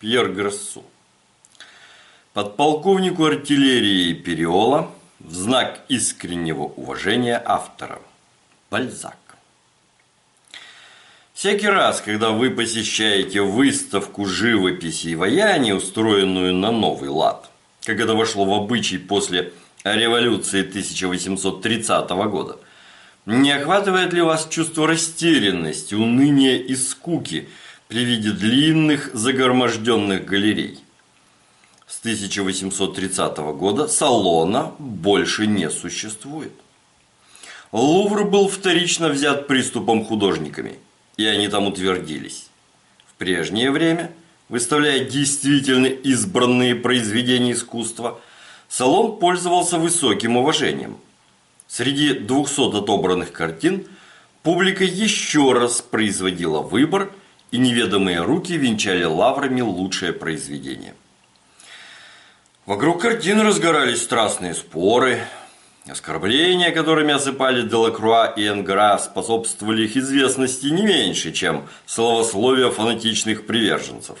Пьер Грессу. Подполковнику артиллерии Периола в знак искреннего уважения автора. Бальзак. Всякий раз, когда вы посещаете выставку живописи и ваяния, устроенную на новый лад, как это вошло в обычай после революции 1830 года, не охватывает ли вас чувство растерянности, уныния и скуки – при виде длинных загроможденных галерей. С 1830 года салона больше не существует. Лувр был вторично взят приступом художниками, и они там утвердились. В прежнее время, выставляя действительно избранные произведения искусства, салон пользовался высоким уважением. Среди 200 отобранных картин публика еще раз производила выбор – и неведомые руки венчали лаврами лучшее произведение. Вокруг картины разгорались страстные споры, оскорбления, которыми осыпали Делакруа и Энгра, способствовали их известности не меньше, чем словословия фанатичных приверженцев.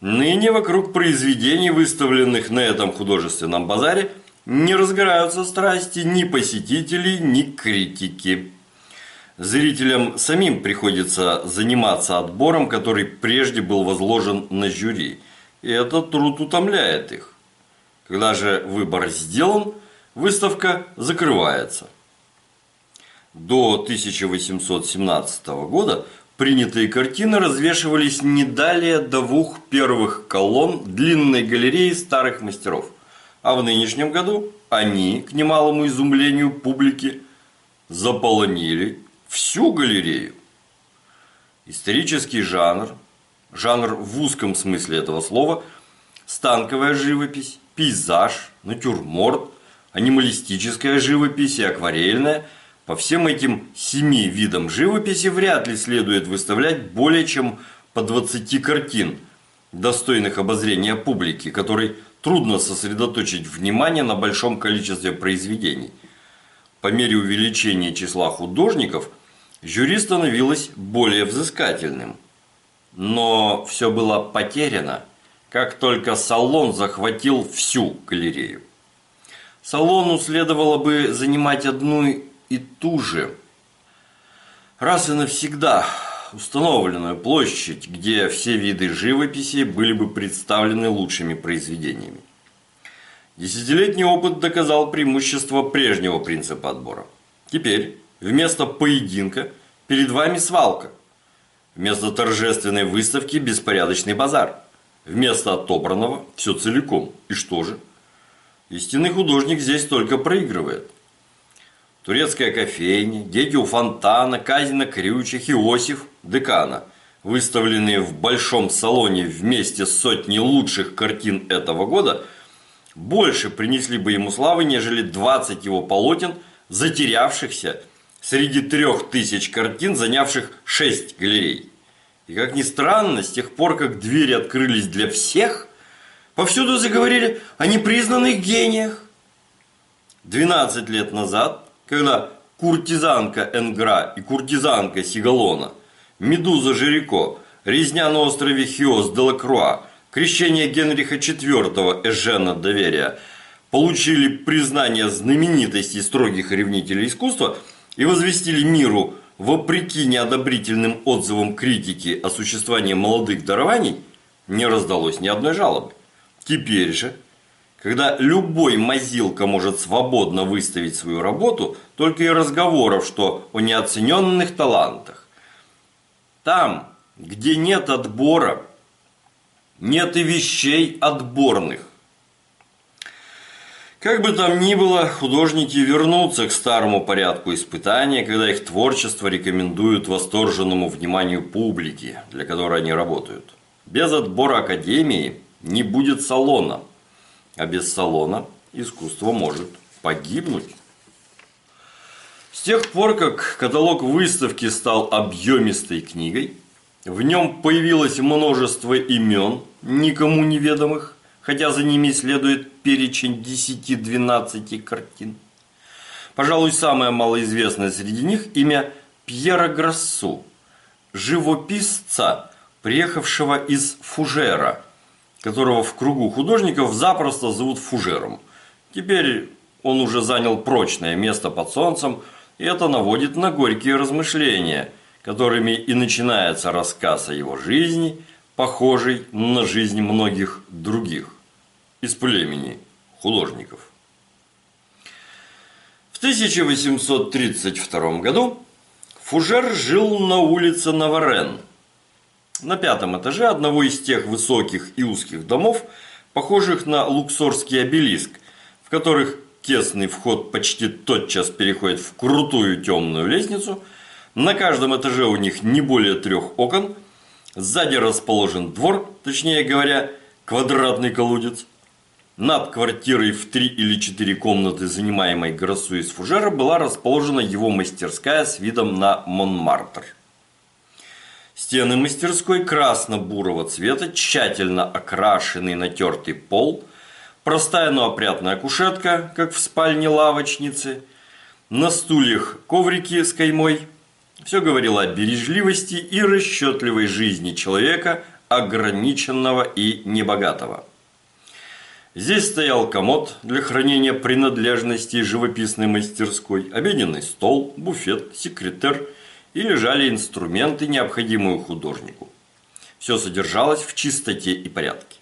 Ныне вокруг произведений, выставленных на этом художественном базаре, не разгораются страсти ни посетителей, ни критики. Зрителям самим приходится заниматься отбором, который прежде был возложен на жюри, и этот труд утомляет их. Когда же выбор сделан, выставка закрывается. До 1817 года принятые картины развешивались не далее двух первых колонн длинной галереи старых мастеров, а в нынешнем году они, к немалому изумлению публики, заполонили всю галерею. Исторический жанр, жанр в узком смысле этого слова, станковая живопись, пейзаж, натюрморт, анималистическая живопись и акварельная – по всем этим семи видам живописи вряд ли следует выставлять более чем по 20 картин, достойных обозрения публики, которой трудно сосредоточить внимание на большом количестве произведений. По мере увеличения числа художников Жюри становилось более взыскательным. Но все было потеряно, как только салон захватил всю галерею. Салону следовало бы занимать одну и ту же, раз и навсегда, установленную площадь, где все виды живописи были бы представлены лучшими произведениями. Десятилетний опыт доказал преимущество прежнего принципа отбора. Теперь Вместо поединка перед вами свалка. Вместо торжественной выставки беспорядочный базар. Вместо отобранного все целиком. И что же? Истинный художник здесь только проигрывает. Турецкая кофейня, дети у фонтана, казина крючих, Иосиф, декана, выставленные в большом салоне вместе с сотней лучших картин этого года, больше принесли бы ему славы, нежели 20 его полотен, затерявшихся среди трех тысяч картин, занявших шесть галерей. И как ни странно, с тех пор, как двери открылись для всех, повсюду заговорили о непризнанных гениях. 12 лет назад, когда куртизанка Энгра и куртизанка Сигалона, Медуза Жирико, резня на острове Хиос Делакруа, крещение Генриха IV Эжена Доверия, получили признание знаменитостей строгих ревнителей искусства – и возвестили миру, вопреки неодобрительным отзывам критики о существовании молодых дарований, не раздалось ни одной жалобы. Теперь же, когда любой мазилка может свободно выставить свою работу, только и разговоров, что о неоцененных талантах. Там, где нет отбора, нет и вещей отборных. Как бы там ни было, художники вернутся к старому порядку испытания, когда их творчество рекомендуют восторженному вниманию публики, для которой они работают. Без отбора академии не будет салона, а без салона искусство может погибнуть. С тех пор, как каталог выставки стал объемистой книгой, в нем появилось множество имен, никому неведомых, хотя за ними следует перечень 10-12 картин. Пожалуй, самое малоизвестное среди них имя Пьера Грассу, живописца, приехавшего из Фужера, которого в кругу художников запросто зовут Фужером. Теперь он уже занял прочное место под солнцем, и это наводит на горькие размышления, которыми и начинается рассказ о его жизни – похожей на жизнь многих других из племени художников. В 1832 году Фужер жил на улице Наварен, на пятом этаже одного из тех высоких и узких домов, похожих на луксорский обелиск, в которых тесный вход почти тотчас переходит в крутую темную лестницу. На каждом этаже у них не более трех окон – Сзади расположен двор, точнее говоря, квадратный колодец. Над квартирой в три или четыре комнаты, занимаемой Гроссу из Фужера, была расположена его мастерская с видом на Монмартр. Стены мастерской красно-бурого цвета, тщательно окрашенный натертый пол, простая, но опрятная кушетка, как в спальне лавочницы, на стульях коврики с каймой – все говорило о бережливости и расчетливой жизни человека, ограниченного и небогатого. Здесь стоял комод для хранения принадлежностей живописной мастерской, обеденный стол, буфет, секретер и лежали инструменты, необходимые художнику. Все содержалось в чистоте и порядке.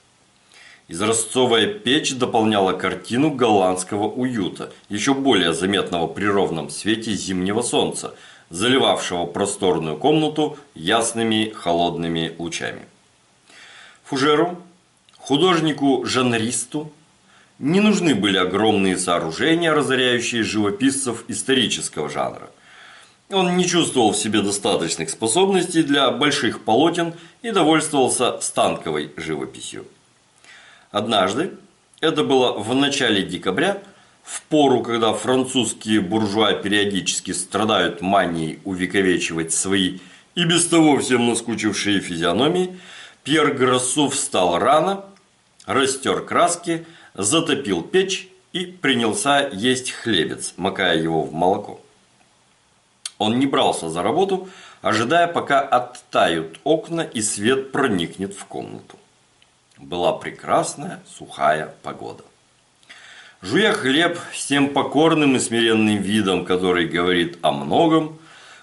Изразцовая печь дополняла картину голландского уюта, еще более заметного при ровном свете зимнего солнца – заливавшего просторную комнату ясными холодными лучами. Фужеру, художнику-жанристу, не нужны были огромные сооружения, разоряющие живописцев исторического жанра. Он не чувствовал в себе достаточных способностей для больших полотен и довольствовался станковой живописью. Однажды, это было в начале декабря, в пору, когда французские буржуа периодически страдают манией увековечивать свои и без того всем наскучившие физиономии, Пьер Гроссу встал рано, растер краски, затопил печь и принялся есть хлебец, макая его в молоко. Он не брался за работу, ожидая, пока оттают окна и свет проникнет в комнату. Была прекрасная сухая погода. Жуя хлеб с тем покорным и смиренным видом, который говорит о многом,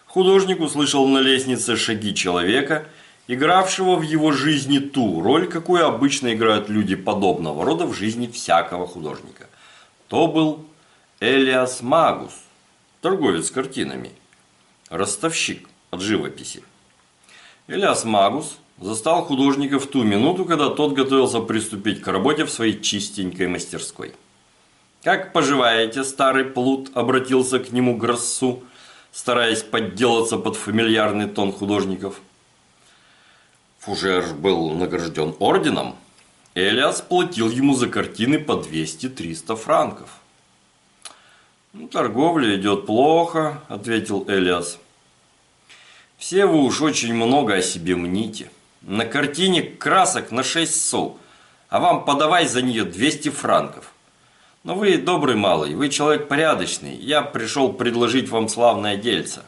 художник услышал на лестнице шаги человека, игравшего в его жизни ту роль, какую обычно играют люди подобного рода в жизни всякого художника. То был Элиас Магус, торговец картинами, ростовщик от живописи. Элиас Магус застал художника в ту минуту, когда тот готовился приступить к работе в своей чистенькой мастерской – «Как поживаете, старый плут?» – обратился к нему Гроссу, стараясь подделаться под фамильярный тон художников. Фужер был награжден орденом. Элиас платил ему за картины по 200-300 франков. «Ну, «Торговля идет плохо», – ответил Элиас. «Все вы уж очень много о себе мните. На картине красок на 6 сол, а вам подавай за нее 200 франков. Но вы добрый малый, вы человек порядочный. Я пришел предложить вам славное дельце.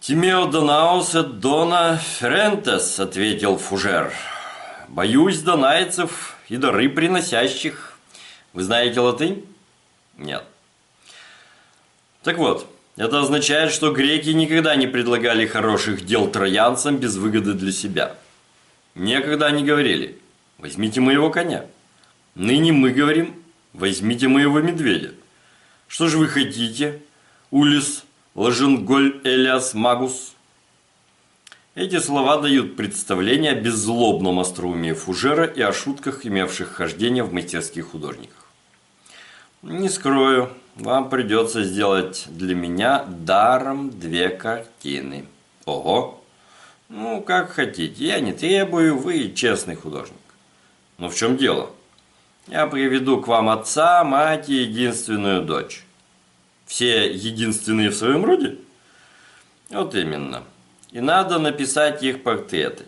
«Тимео донаус дона ферентес», — ответил Фужер. «Боюсь донайцев и дары приносящих. Вы знаете латынь?» «Нет». Так вот, это означает, что греки никогда не предлагали хороших дел троянцам без выгоды для себя. Некогда они говорили, возьмите моего коня. Ныне мы говорим, возьмите моего медведя. Что же вы хотите, Улис Ложенголь Элиас Магус? Эти слова дают представление о беззлобном остроумии Фужера и о шутках, имевших хождение в мастерских художниках. Не скрою, вам придется сделать для меня даром две картины. Ого! Ну, как хотите, я не требую, вы честный художник. Но в чем дело? я приведу к вам отца, мать и единственную дочь. Все единственные в своем роде? Вот именно. И надо написать их портреты.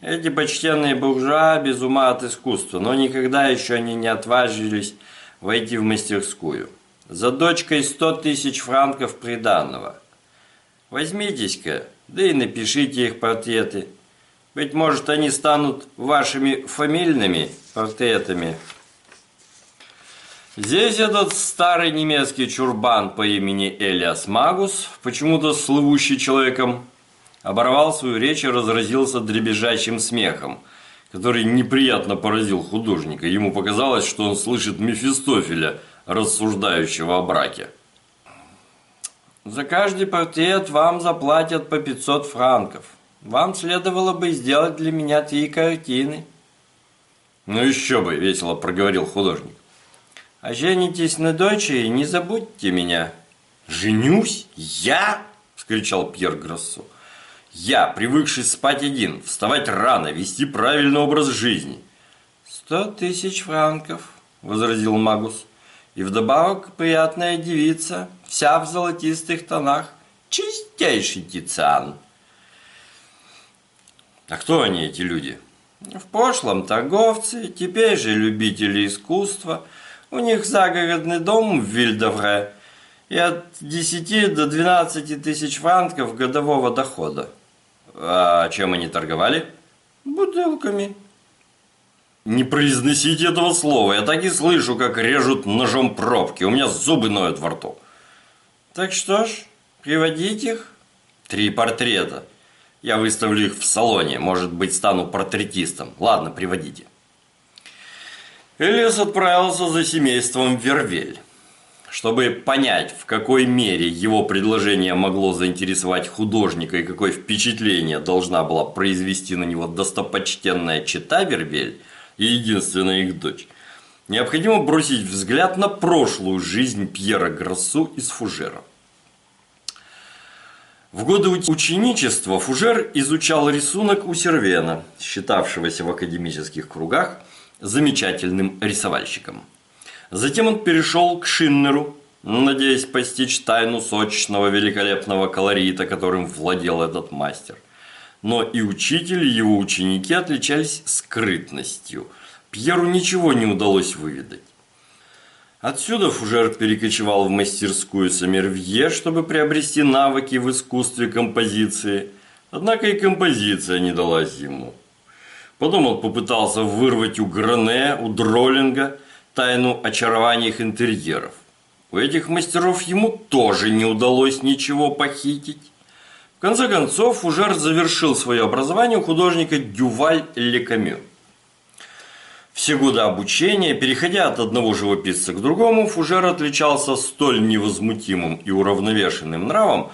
Эти почтенные буржуа без ума от искусства, но никогда еще они не отважились войти в мастерскую. За дочкой сто тысяч франков приданного. Возьмитесь-ка, да и напишите их портреты – быть может, они станут вашими фамильными портретами. Здесь этот старый немецкий чурбан по имени Элиас Магус, почему-то слывущий человеком, оборвал свою речь и разразился дребезжащим смехом, который неприятно поразил художника. Ему показалось, что он слышит Мефистофеля, рассуждающего о браке. «За каждый портрет вам заплатят по 500 франков», вам следовало бы сделать для меня три картины». «Ну еще бы!» – весело проговорил художник. «А женитесь на дочери, не забудьте меня». «Женюсь? Я?» – вскричал Пьер Гроссо. «Я, привыкший спать один, вставать рано, вести правильный образ жизни». «Сто тысяч франков», – возразил Магус. «И вдобавок приятная девица, вся в золотистых тонах, чистейший Тициан». А кто они, эти люди? В прошлом торговцы, теперь же любители искусства. У них загородный дом в Вильдовре и от 10 до 12 тысяч франков годового дохода. А чем они торговали? Бутылками. Не произносите этого слова. Я так и слышу, как режут ножом пробки. У меня зубы ноют во рту. Так что ж, приводить их? Три портрета. Я выставлю их в салоне, может быть, стану портретистом. Ладно, приводите. Элис отправился за семейством Вервель. Чтобы понять, в какой мере его предложение могло заинтересовать художника и какое впечатление должна была произвести на него достопочтенная чита Вервель и единственная их дочь, необходимо бросить взгляд на прошлую жизнь Пьера Гроссу из Фужера. В годы ученичества Фужер изучал рисунок у Сервена, считавшегося в академических кругах замечательным рисовальщиком. Затем он перешел к Шиннеру, надеясь постичь тайну сочного великолепного колорита, которым владел этот мастер. Но и учитель, и его ученики отличались скрытностью. Пьеру ничего не удалось выведать. Отсюда Фужер перекочевал в мастерскую Сомервье, чтобы приобрести навыки в искусстве композиции. Однако и композиция не далась ему. Потом он попытался вырвать у Гране, у Дроллинга тайну очарования их интерьеров. У этих мастеров ему тоже не удалось ничего похитить. В конце концов, Фужер завершил свое образование у художника Дюваль Лекамю. Все годы обучения, переходя от одного живописца к другому, Фужер отличался столь невозмутимым и уравновешенным нравом,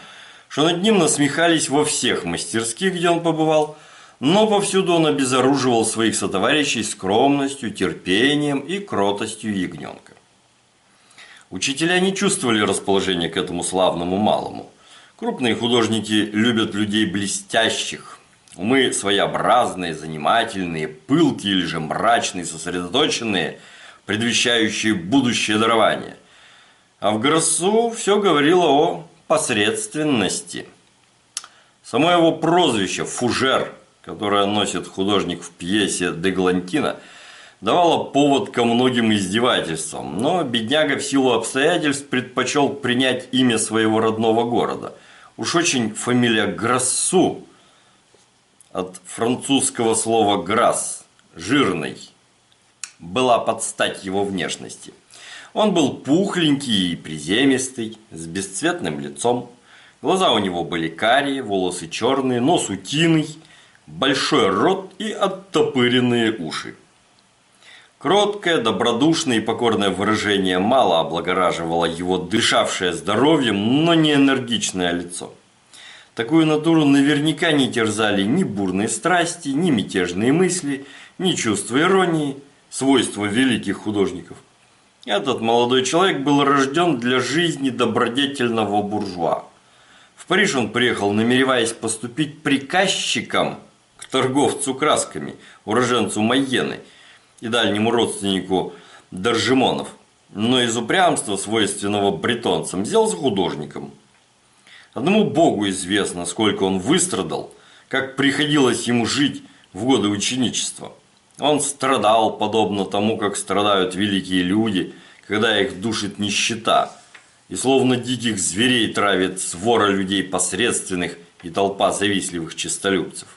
что над ним насмехались во всех мастерских, где он побывал, но повсюду он обезоруживал своих сотоварищей скромностью, терпением и кротостью ягненка. Учителя не чувствовали расположения к этому славному малому. Крупные художники любят людей блестящих, мы своеобразные, занимательные, пылкие или же мрачные, сосредоточенные, предвещающие будущее дарование. А в Гроссу все говорило о посредственности. Само его прозвище «фужер», которое носит художник в пьесе «Деглантина», давало повод ко многим издевательствам, но бедняга в силу обстоятельств предпочел принять имя своего родного города. Уж очень фамилия Гроссу – от французского слова «грас» – «жирный», была под стать его внешности. Он был пухленький и приземистый, с бесцветным лицом. Глаза у него были карие, волосы черные, нос утиный, большой рот и оттопыренные уши. Кроткое, добродушное и покорное выражение мало облагораживало его дышавшее здоровьем, но не энергичное лицо. Такую натуру наверняка не терзали ни бурные страсти, ни мятежные мысли, ни чувство иронии, свойства великих художников. Этот молодой человек был рожден для жизни добродетельного буржуа. В Париж он приехал, намереваясь поступить приказчиком к торговцу красками, уроженцу Майены и дальнему родственнику Даржимонов, но из упрямства, свойственного бретонцам, взялся художником – Одному Богу известно, сколько он выстрадал, как приходилось ему жить в годы ученичества. Он страдал, подобно тому, как страдают великие люди, когда их душит нищета, и словно диких зверей травит свора людей посредственных и толпа завистливых честолюбцев.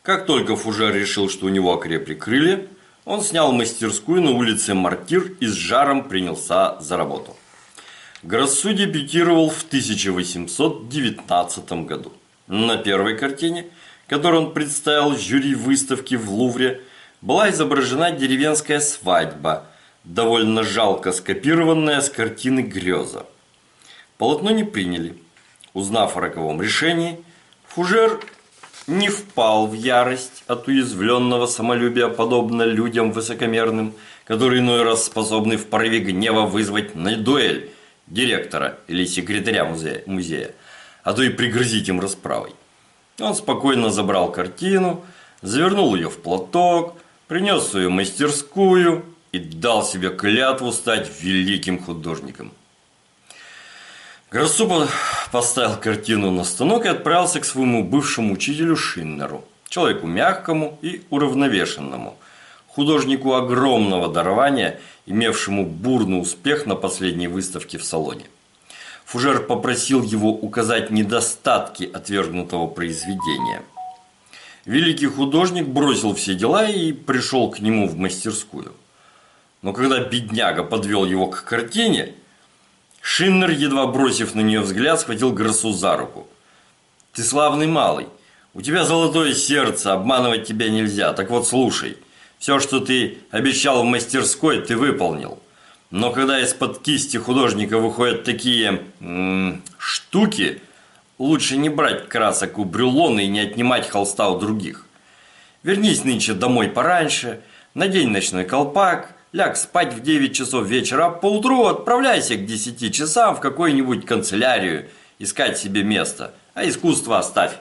Как только Фужер решил, что у него окрепли крылья, он снял мастерскую на улице Мартир и с жаром принялся за работу. Гроссу дебютировал в 1819 году. На первой картине, которую он представил жюри выставки в Лувре, была изображена деревенская свадьба, довольно жалко скопированная с картины «Греза». Полотно не приняли. Узнав о роковом решении, Фужер не впал в ярость от уязвленного самолюбия, подобно людям высокомерным, которые иной раз способны в порыве гнева вызвать на дуэль директора или секретаря музея, музея, а то и пригрозить им расправой. Он спокойно забрал картину, завернул ее в платок, принес свою мастерскую и дал себе клятву стать великим художником. Гроссупа поставил картину на станок и отправился к своему бывшему учителю Шиннеру, человеку мягкому и уравновешенному – художнику огромного дарования, имевшему бурный успех на последней выставке в салоне. Фужер попросил его указать недостатки отвергнутого произведения. Великий художник бросил все дела и пришел к нему в мастерскую. Но когда бедняга подвел его к картине, Шиннер, едва бросив на нее взгляд, схватил Гроссу за руку. «Ты славный малый, у тебя золотое сердце, обманывать тебя нельзя, так вот слушай – все, что ты обещал в мастерской, ты выполнил. Но когда из-под кисти художника выходят такие м -м, штуки, лучше не брать красок у брюлона и не отнимать холста у других. Вернись нынче домой пораньше, надень ночной колпак, ляг спать в 9 часов вечера, а поутру отправляйся к 10 часам в какую-нибудь канцелярию искать себе место, а искусство оставь.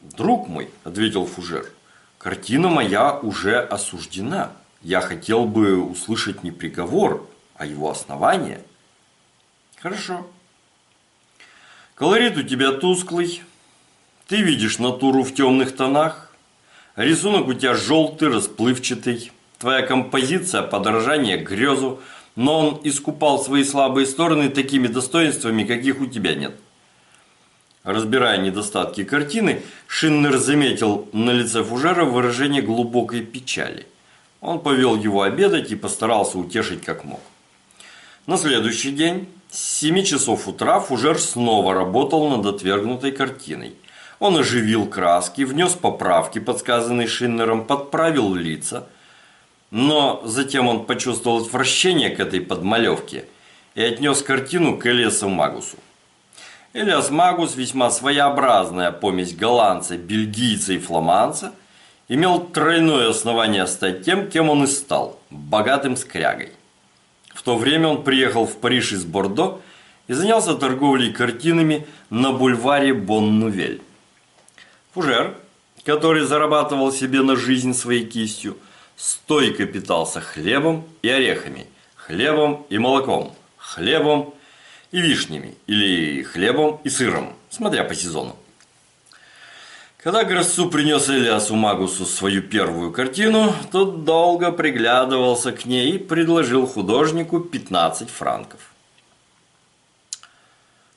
«Друг мой», — ответил Фужер, — Картина моя уже осуждена. Я хотел бы услышать не приговор, а его основание. Хорошо. Колорит у тебя тусклый. Ты видишь натуру в темных тонах. Рисунок у тебя желтый, расплывчатый. Твоя композиция – подражание грезу, но он искупал свои слабые стороны такими достоинствами, каких у тебя нет – Разбирая недостатки картины, Шиннер заметил на лице Фужера выражение глубокой печали. Он повел его обедать и постарался утешить как мог. На следующий день с 7 часов утра Фужер снова работал над отвергнутой картиной. Он оживил краски, внес поправки, подсказанные Шиннером, подправил лица. Но затем он почувствовал отвращение к этой подмалевке и отнес картину к Элиасу Магусу. Элиас Магус, весьма своеобразная помесь голландца, бельгийца и фламандца, имел тройное основание стать тем, кем он и стал – богатым скрягой. В то время он приехал в Париж из Бордо и занялся торговлей картинами на бульваре Бон-Нувель. Фужер, который зарабатывал себе на жизнь своей кистью, стойко питался хлебом и орехами, хлебом и молоком, хлебом и вишнями, или хлебом и сыром, смотря по сезону. Когда Гроссу принес Элиасу Магусу свою первую картину, тот долго приглядывался к ней и предложил художнику 15 франков.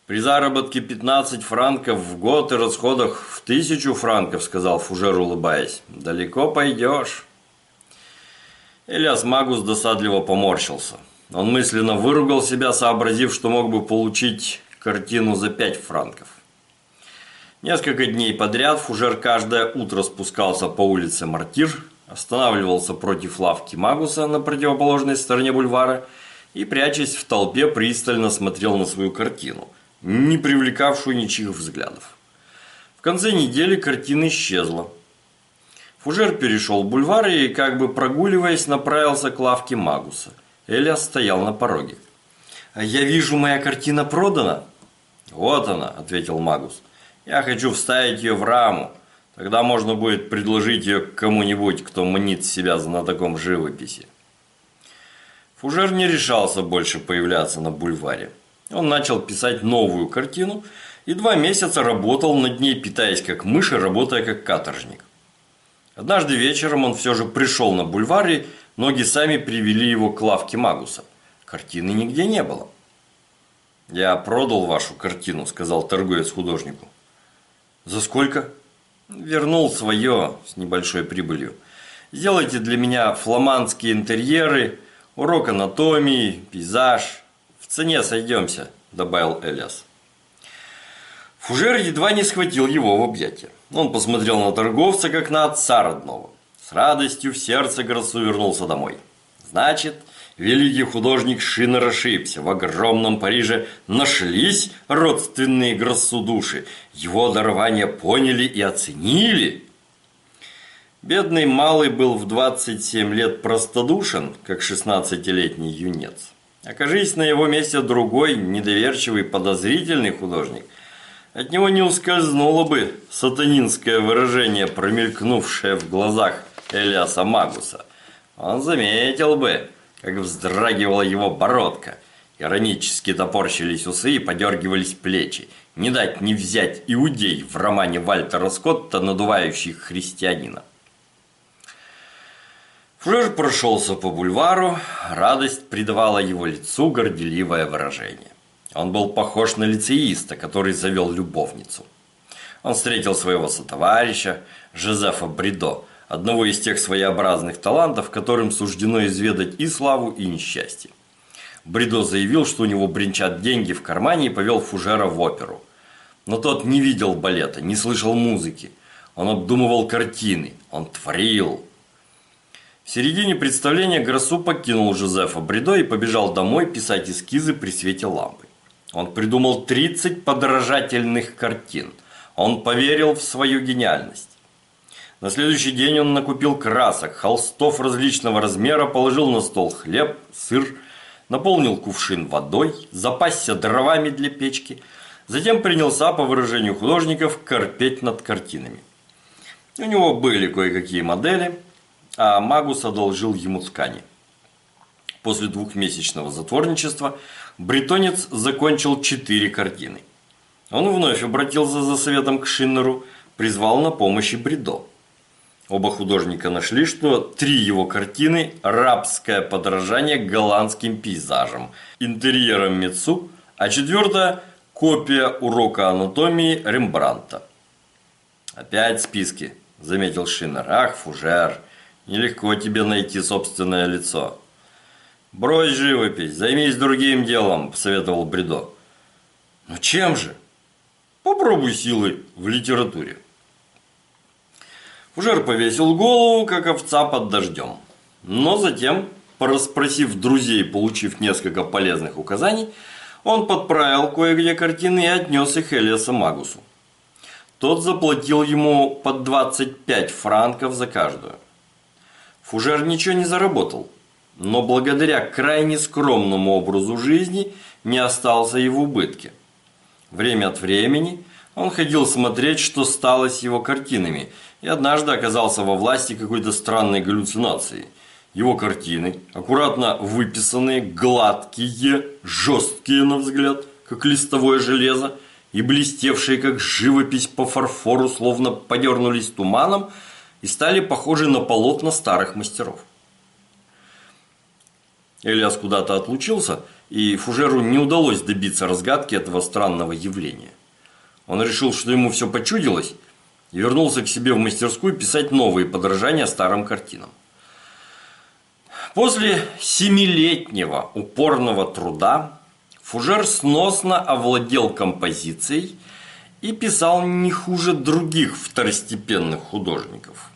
При заработке 15 франков в год и расходах в 1000 франков, сказал Фужер, улыбаясь, далеко пойдешь. Элиас Магус досадливо поморщился – он мысленно выругал себя, сообразив, что мог бы получить картину за 5 франков. Несколько дней подряд фужер каждое утро спускался по улице Мартир, останавливался против лавки Магуса на противоположной стороне бульвара и, прячась в толпе, пристально смотрел на свою картину, не привлекавшую ничьих взглядов. В конце недели картина исчезла. Фужер перешел бульвар и, как бы прогуливаясь, направился к лавке Магуса. Элиас стоял на пороге. «А «Я вижу, моя картина продана». «Вот она», – ответил Магус. «Я хочу вставить ее в раму. Тогда можно будет предложить ее кому-нибудь, кто мнит себя знатоком живописи». Фужер не решался больше появляться на бульваре. Он начал писать новую картину и два месяца работал над ней, питаясь как мышь и работая как каторжник. Однажды вечером он все же пришел на бульвар и Ноги сами привели его к лавке Магуса. Картины нигде не было. «Я продал вашу картину», – сказал торговец художнику. «За сколько?» «Вернул свое с небольшой прибылью. Сделайте для меня фламандские интерьеры, урок анатомии, пейзаж. В цене сойдемся», – добавил Элиас. Фужер едва не схватил его в объятия. Он посмотрел на торговца, как на отца родного. С радостью в сердце Гроссу вернулся домой. Значит, великий художник Шинер ошибся. В огромном Париже нашлись родственные Гроссу души. Его дарование поняли и оценили. Бедный малый был в 27 лет простодушен, как 16-летний юнец. Окажись на его месте другой, недоверчивый, подозрительный художник, от него не ускользнуло бы сатанинское выражение, промелькнувшее в глазах Элиаса Магуса, он заметил бы, как вздрагивала его бородка. Иронически топорщились усы и подергивались плечи. Не дать не взять иудей в романе Вальтера Скотта, надувающих христианина. Флёр прошелся по бульвару, радость придавала его лицу горделивое выражение. Он был похож на лицеиста, который завел любовницу. Он встретил своего сотоварища, Жозефа Бридо, одного из тех своеобразных талантов, которым суждено изведать и славу, и несчастье. Бридо заявил, что у него бренчат деньги в кармане и повел Фужера в оперу. Но тот не видел балета, не слышал музыки. Он обдумывал картины, он творил. В середине представления Гросу покинул Жозефа Бридо и побежал домой писать эскизы при свете лампы. Он придумал 30 подражательных картин. Он поверил в свою гениальность. На следующий день он накупил красок, холстов различного размера, положил на стол хлеб, сыр, наполнил кувшин водой, запасся дровами для печки, затем принялся, по выражению художников, корпеть над картинами. У него были кое-какие модели, а Магус одолжил ему ткани. После двухмесячного затворничества бретонец закончил четыре картины. Он вновь обратился за советом к Шиннеру, призвал на помощь и Бридо. Оба художника нашли, что три его картины – рабское подражание голландским пейзажам, интерьерам Мицу, а четвертая – копия урока анатомии Рембранта. «Опять списки», – заметил Шиннер. «Ах, фужер, нелегко тебе найти собственное лицо». «Брось живопись, займись другим делом», – посоветовал Бредо. «Но чем же?» «Попробуй силы в литературе». Фужер повесил голову, как овца под дождем. Но затем, проспросив друзей, получив несколько полезных указаний, он подправил кое-где картины и отнес их Элиаса Магусу. Тот заплатил ему по 25 франков за каждую. Фужер ничего не заработал, но благодаря крайне скромному образу жизни не остался и в убытке. Время от времени он ходил смотреть, что стало с его картинами – и однажды оказался во власти какой-то странной галлюцинации. Его картины, аккуратно выписанные, гладкие, жесткие на взгляд, как листовое железо, и блестевшие, как живопись по фарфору, словно подернулись туманом и стали похожи на полотна старых мастеров. Элиас куда-то отлучился, и Фужеру не удалось добиться разгадки этого странного явления. Он решил, что ему все почудилось – вернулся к себе в мастерскую писать новые подражания старым картинам. После семилетнего упорного труда Фужер сносно овладел композицией и писал не хуже других второстепенных художников.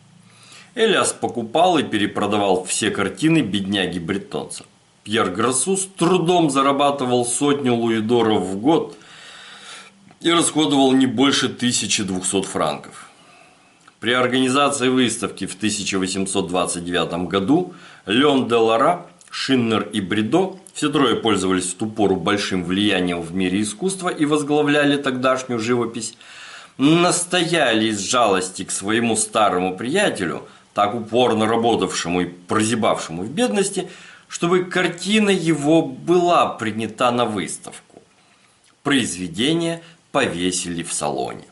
Элиас покупал и перепродавал все картины бедняги-бретонца. Пьер Гроссу с трудом зарабатывал сотню луидоров в год и расходовал не больше 1200 франков. При организации выставки в 1829 году Леон де Лара, Шиннер и Бридо все трое пользовались в ту пору большим влиянием в мире искусства и возглавляли тогдашнюю живопись, настояли из жалости к своему старому приятелю, так упорно работавшему и прозябавшему в бедности, чтобы картина его была принята на выставку. Произведение повесили в салоне.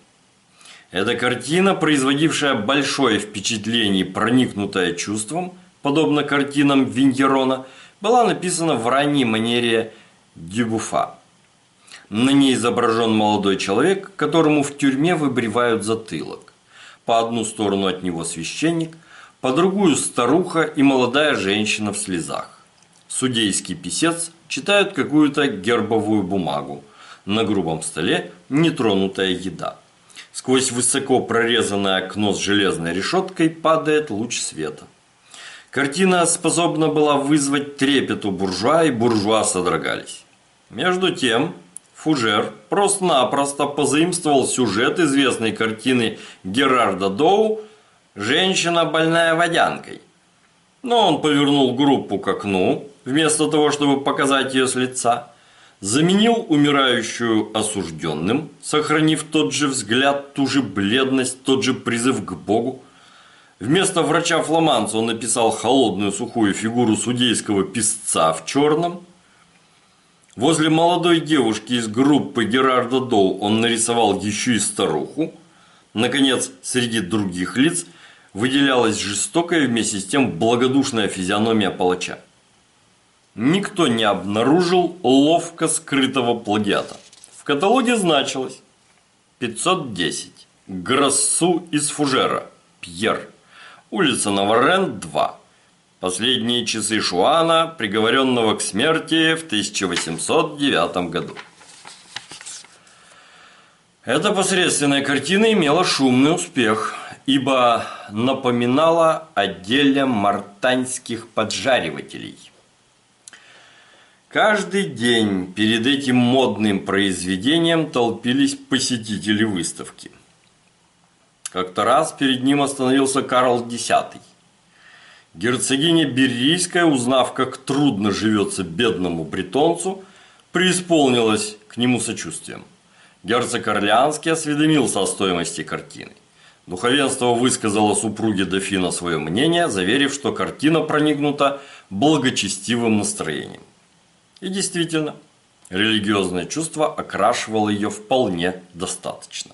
Эта картина, производившая большое впечатление и проникнутая чувством, подобно картинам Виньерона, была написана в ранней манере Дюбуфа. На ней изображен молодой человек, которому в тюрьме выбривают затылок. По одну сторону от него священник, по другую старуха и молодая женщина в слезах. Судейский писец читает какую-то гербовую бумагу. На грубом столе нетронутая еда – Сквозь высоко прорезанное окно с железной решеткой падает луч света. Картина способна была вызвать трепет у буржуа, и буржуа содрогались. Между тем, Фужер просто-напросто позаимствовал сюжет известной картины Герарда Доу «Женщина, больная водянкой». Но он повернул группу к окну, вместо того, чтобы показать ее с лица заменил умирающую осужденным, сохранив тот же взгляд, ту же бледность, тот же призыв к Богу. Вместо врача фламанца он написал холодную сухую фигуру судейского писца в черном. Возле молодой девушки из группы Герарда Доу он нарисовал еще и старуху. Наконец, среди других лиц выделялась жестокая вместе с тем благодушная физиономия палача никто не обнаружил ловко скрытого плагиата. В каталоге значилось 510. Гроссу из Фужера. Пьер. Улица Наварен, 2. Последние часы Шуана, приговоренного к смерти в 1809 году. Эта посредственная картина имела шумный успех, ибо напоминала о деле мартанских поджаривателей – Каждый день перед этим модным произведением толпились посетители выставки. Как-то раз перед ним остановился Карл X. Герцогиня Беррийская, узнав, как трудно живется бедному бретонцу, преисполнилась к нему сочувствием. Герцог Орлеанский осведомился о стоимости картины. Духовенство высказало супруге дофина свое мнение, заверив, что картина проникнута благочестивым настроением. И действительно, религиозное чувство окрашивало ее вполне достаточно.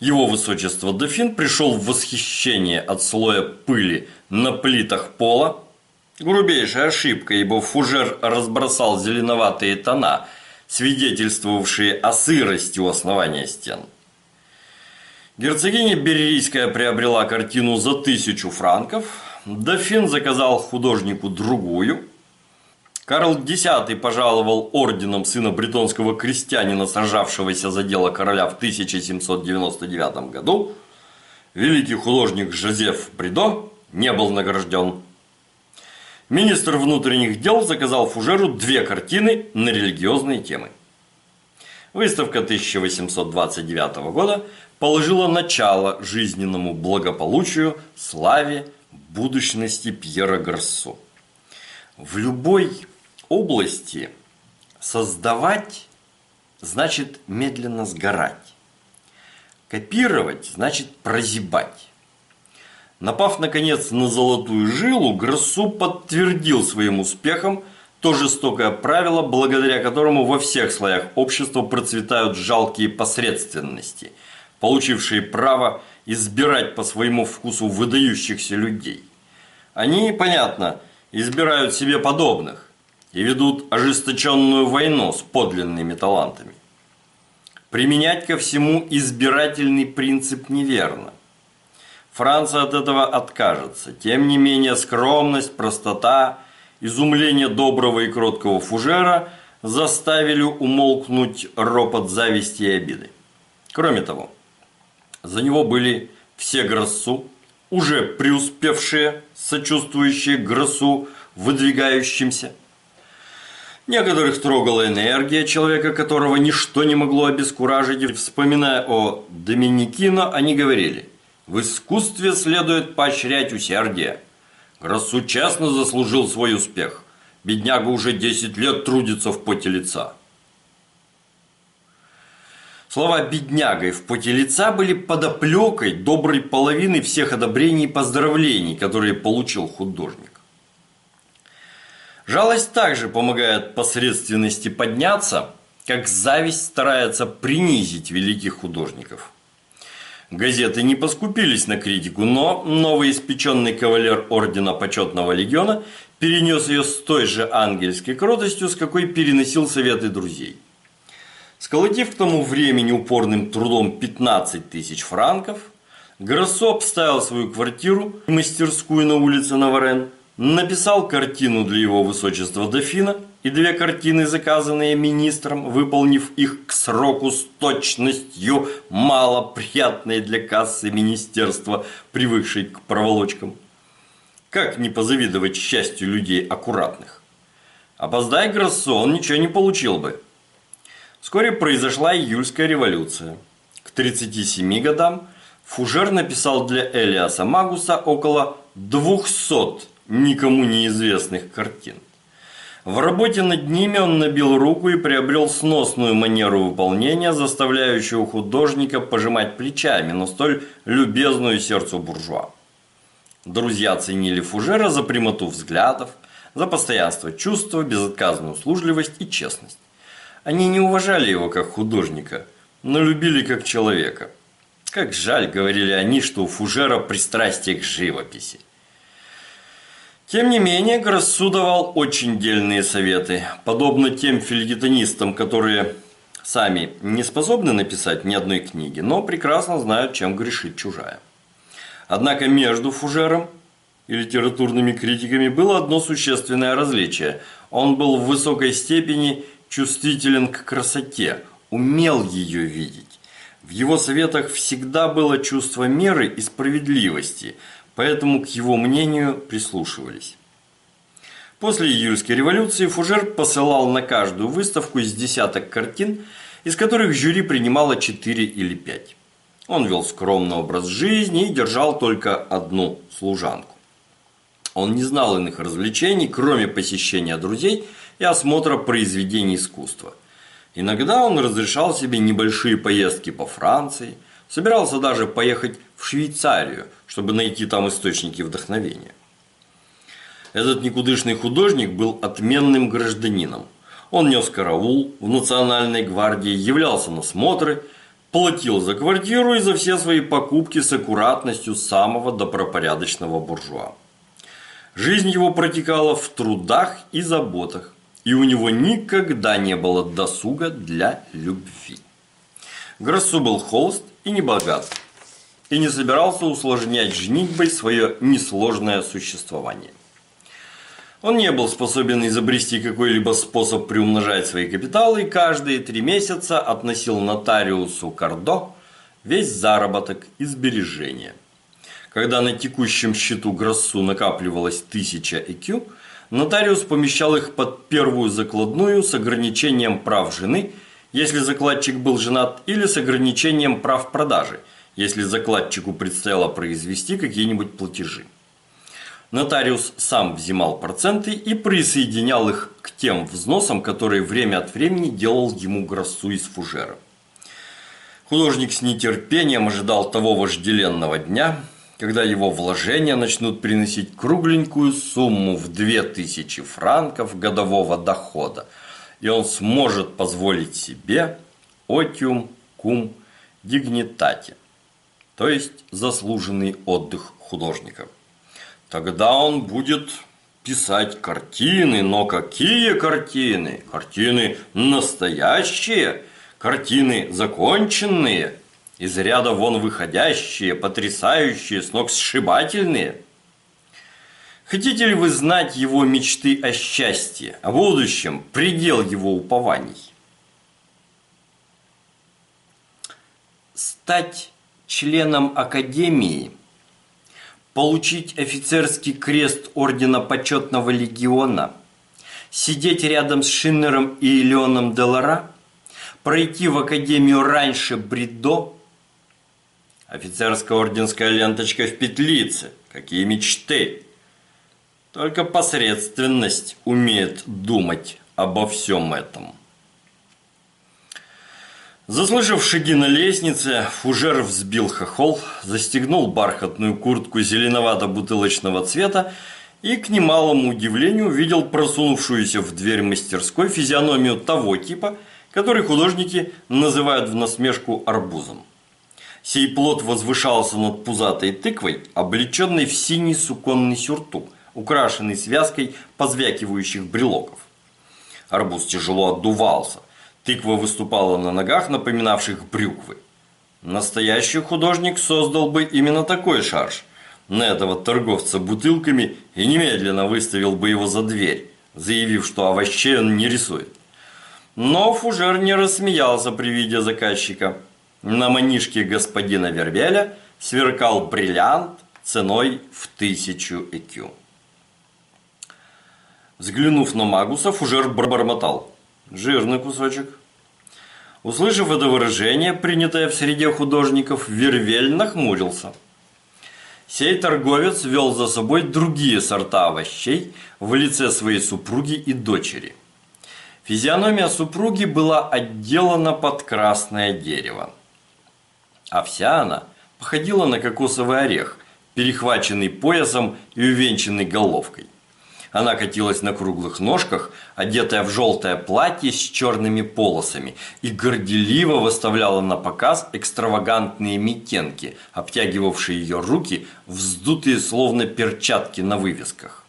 Его высочество Дефин пришел в восхищение от слоя пыли на плитах пола. Грубейшая ошибка, ибо фужер разбросал зеленоватые тона, свидетельствовавшие о сырости у основания стен. Герцогиня Берерийская приобрела картину за тысячу франков. Дофин заказал художнику другую – Карл X пожаловал орденом сына бритонского крестьянина, сражавшегося за дело короля в 1799 году. Великий художник Жозеф Бридо не был награжден. Министр внутренних дел заказал Фужеру две картины на религиозные темы. Выставка 1829 года положила начало жизненному благополучию, славе, будущности Пьера Гарсу. В любой области создавать значит медленно сгорать. Копировать значит прозябать. Напав, наконец, на золотую жилу, Гроссу подтвердил своим успехом то жестокое правило, благодаря которому во всех слоях общества процветают жалкие посредственности, получившие право избирать по своему вкусу выдающихся людей. Они, понятно, избирают себе подобных, и ведут ожесточенную войну с подлинными талантами. Применять ко всему избирательный принцип неверно. Франция от этого откажется. Тем не менее, скромность, простота, изумление доброго и кроткого фужера заставили умолкнуть ропот зависти и обиды. Кроме того, за него были все Гроссу, уже преуспевшие, сочувствующие Гроссу, выдвигающимся – Некоторых трогала энергия человека, которого ничто не могло обескуражить. Вспоминая о Доминикино, они говорили, «В искусстве следует поощрять усердие». Гроссу честно заслужил свой успех. Бедняга уже 10 лет трудится в поте лица. Слова «бедняга» и «в поте лица» были подоплекой доброй половины всех одобрений и поздравлений, которые получил художник. Жалость также помогает посредственности подняться, как зависть старается принизить великих художников. Газеты не поскупились на критику, но новый испеченный кавалер Ордена Почетного Легиона перенес ее с той же ангельской кротостью, с какой переносил советы друзей. Сколотив к тому времени упорным трудом 15 тысяч франков, Гроссо обставил свою квартиру и мастерскую на улице Наварен – написал картину для его высочества дофина и две картины, заказанные министром, выполнив их к сроку с точностью, малоприятной для кассы министерства, привыкшей к проволочкам. Как не позавидовать счастью людей аккуратных? Опоздай Гроссо, он ничего не получил бы. Вскоре произошла июльская революция. К 37 годам Фужер написал для Элиаса Магуса около 200 никому неизвестных картин. В работе над ними он набил руку и приобрел сносную манеру выполнения, заставляющую художника пожимать плечами, но столь любезную сердцу буржуа. Друзья ценили Фужера за прямоту взглядов, за постоянство чувства, безотказную услужливость и честность. Они не уважали его как художника, но любили как человека. Как жаль, говорили они, что у Фужера пристрастие к живописи. Тем не менее, Гроссу давал очень дельные советы. Подобно тем фельгетонистам, которые сами не способны написать ни одной книги, но прекрасно знают, чем грешит чужая. Однако между фужером и литературными критиками было одно существенное различие. Он был в высокой степени чувствителен к красоте, умел ее видеть. В его советах всегда было чувство меры и справедливости – поэтому к его мнению прислушивались. После июльской революции Фужер посылал на каждую выставку из десяток картин, из которых жюри принимало 4 или 5. Он вел скромный образ жизни и держал только одну служанку. Он не знал иных развлечений, кроме посещения друзей и осмотра произведений искусства. Иногда он разрешал себе небольшие поездки по Франции, Собирался даже поехать в Швейцарию, чтобы найти там источники вдохновения. Этот никудышный художник был отменным гражданином. Он нес караул в Национальной гвардии, являлся на смотры, платил за квартиру и за все свои покупки с аккуратностью самого добропорядочного буржуа. Жизнь его протекала в трудах и заботах, и у него никогда не было досуга для любви. Гроссу был холст и не богат, и не собирался усложнять женитьбой свое несложное существование. Он не был способен изобрести какой-либо способ приумножать свои капиталы и каждые три месяца относил нотариусу Кардо весь заработок и сбережения. Когда на текущем счету Гроссу накапливалось 1000 ЭКЮ, нотариус помещал их под первую закладную с ограничением прав жены – если закладчик был женат, или с ограничением прав продажи, если закладчику предстояло произвести какие-нибудь платежи. Нотариус сам взимал проценты и присоединял их к тем взносам, которые время от времени делал ему Гроссу из фужера. Художник с нетерпением ожидал того вожделенного дня, когда его вложения начнут приносить кругленькую сумму в 2000 франков годового дохода – и он сможет позволить себе отиум кум дигнитати, то есть заслуженный отдых художника. Тогда он будет писать картины, но какие картины? Картины настоящие, картины законченные, из ряда вон выходящие, потрясающие, сногсшибательные. Хотите ли вы знать его мечты о счастье, о будущем, предел его упований? Стать членом Академии, получить офицерский крест Ордена Почетного Легиона, сидеть рядом с Шиннером и Леоном Делара, пройти в Академию раньше Бридо, офицерская орденская ленточка в петлице, какие мечты – только посредственность умеет думать обо всем этом. Заслышав шаги на лестнице, фужер взбил хохол, застегнул бархатную куртку зеленовато-бутылочного цвета и, к немалому удивлению, увидел просунувшуюся в дверь мастерской физиономию того типа, который художники называют в насмешку арбузом. Сей плод возвышался над пузатой тыквой, облеченной в синий суконный сюртук, украшенный связкой позвякивающих брелоков. Арбуз тяжело отдувался. Тыква выступала на ногах, напоминавших брюквы. Настоящий художник создал бы именно такой шарж на этого торговца бутылками и немедленно выставил бы его за дверь, заявив, что овощей он не рисует. Но фужер не рассмеялся при виде заказчика. На манишке господина Вервеля сверкал бриллиант ценой в тысячу ЭКЮ. Взглянув на Магусов, уже бормотал. Жирный кусочек. Услышав это выражение, принятое в среде художников, Вервель нахмурился. Сей торговец вел за собой другие сорта овощей в лице своей супруги и дочери. Физиономия супруги была отделана под красное дерево. А вся она походила на кокосовый орех, перехваченный поясом и увенчанный головкой. Она катилась на круглых ножках, одетая в желтое платье с черными полосами, и горделиво выставляла на показ экстравагантные митенки, обтягивавшие ее руки, вздутые словно перчатки на вывесках.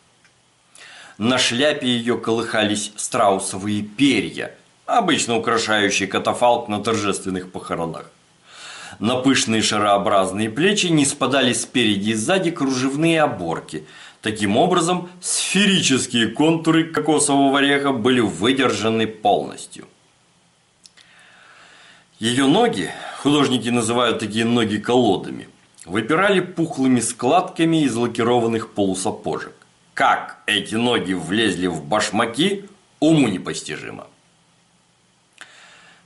На шляпе ее колыхались страусовые перья, обычно украшающие катафалк на торжественных похоронах. На пышные шарообразные плечи не спадали спереди и сзади кружевные оборки – Таким образом, сферические контуры кокосового ореха были выдержаны полностью. Ее ноги, художники называют такие ноги колодами, выпирали пухлыми складками из лакированных полусапожек. Как эти ноги влезли в башмаки, уму непостижимо.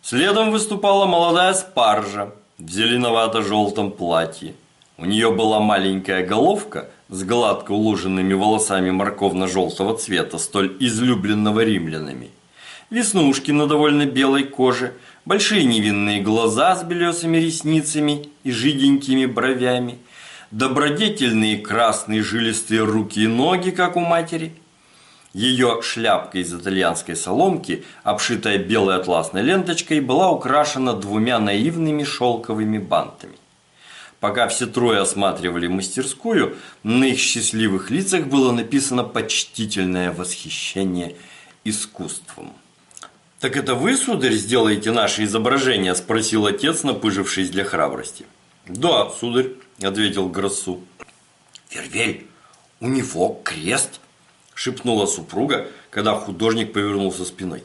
Следом выступала молодая спаржа в зеленовато-желтом платье. У нее была маленькая головка с гладко уложенными волосами морковно-желтого цвета, столь излюбленного римлянами. Веснушки на довольно белой коже, большие невинные глаза с белесыми ресницами и жиденькими бровями, добродетельные красные жилистые руки и ноги, как у матери – ее шляпка из итальянской соломки, обшитая белой атласной ленточкой, была украшена двумя наивными шелковыми бантами. Пока все трое осматривали мастерскую, на их счастливых лицах было написано почтительное восхищение искусством. «Так это вы, сударь, сделаете наше изображение?» – спросил отец, напыжившись для храбрости. «Да, сударь», – ответил Гроссу. Вервель, у него крест!» – шепнула супруга, когда художник повернулся спиной.